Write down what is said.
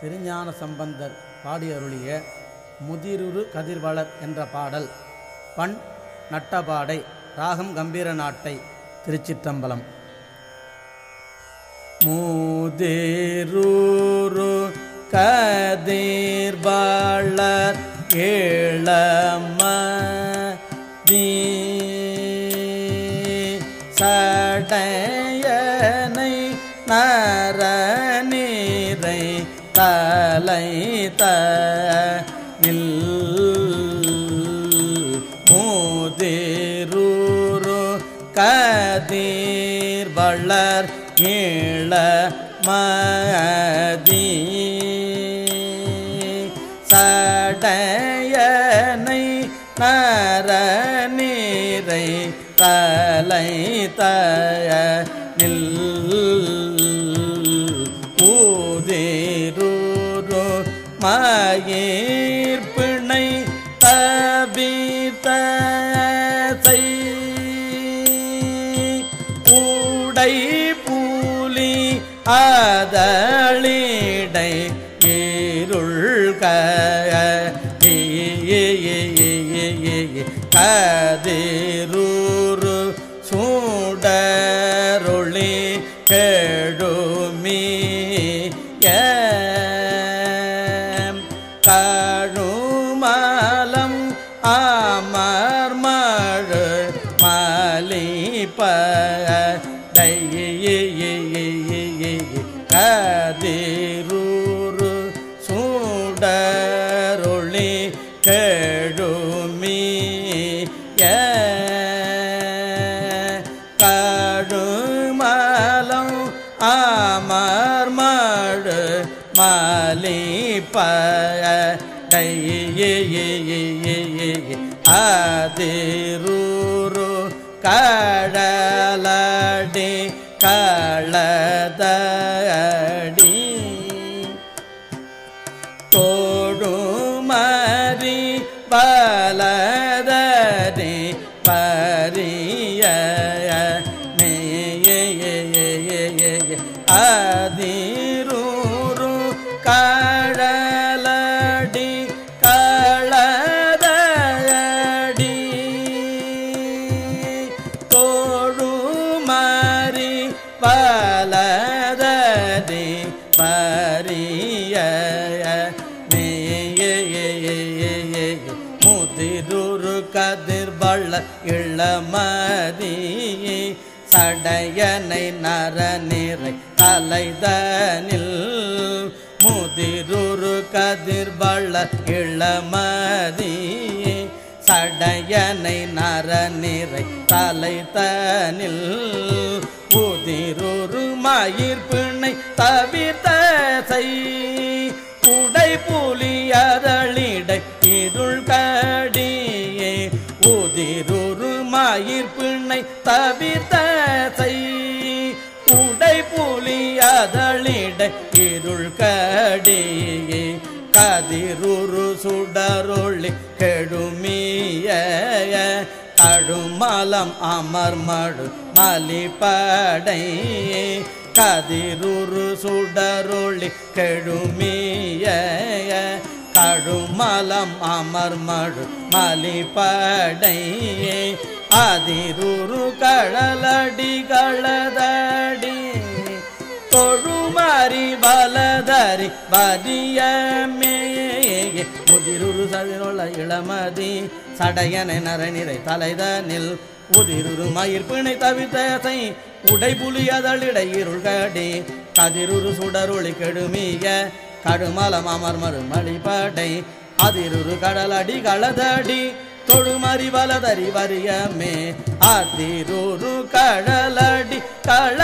திருஞான சம்பந்தர் பாடியருளிய முதிருரு கதிர்வளர் என்ற பாடல். பண் நட்டபாடை ராகம் கம்பீர நாட்டை திருச்சிற்றம்பலம். மூதேரூரு கதிர்வளர் ஏழம சடையனை நர தலை தல் மூதிரூரு கதீர் வளர் கீழ மதி. சடையனை நரநீரை தலை தய நில் மயிர் பிணை தபித்தசை ஊடை பூலி அதளிடை இருள்க கதிரூரு கதிரூரு சூடருளி கெழுமி கழுமலம் அமர்மழு மலிப்ப அதிரூரு கட கடலடி களதடி தோடுமரி பல பலதடி பரிய முதிருரு கதிர்வள்ள இளமதி சடையனை நரநிறை தலைதனில் முதிருரு கதிர்வள்ள இளமதி சடையனை நரநிறை தலைதனில் உதிரொரு மயிர்பிணை பிணை தவிர்த்தசை உடை புலியதளிடை இருள் கடியே. உதிரொரு மயிர்பிணை பிணை தவிர்த்தசை உடை புலியதளிடை இருள் கடியே. கதிரொரு சுடரொளி கெடுமிய கழுமலம் அமர்மடு மலிப்படை கதிருரு சுடருளி கெழுமிய கழுமலம் அமர் மழு மலிப்படை அதிருரு கடலடி களதடி தொழுமாறி பலதரி வரியமே சதிரொள்ள இளமதி சடையனை நரநிறை தலைதனில் உதிருரு மயிர் தவித்தசை உடைபுலி அதழிடை இருள்கடி கதிருரு சுடருளி கெடுமிய கடுமலம் அமர் மறுமழிபடை அதிருரு கடலடி களதடி தொழுமறி வலதறி வரியமே அதிருரு கடலடி கள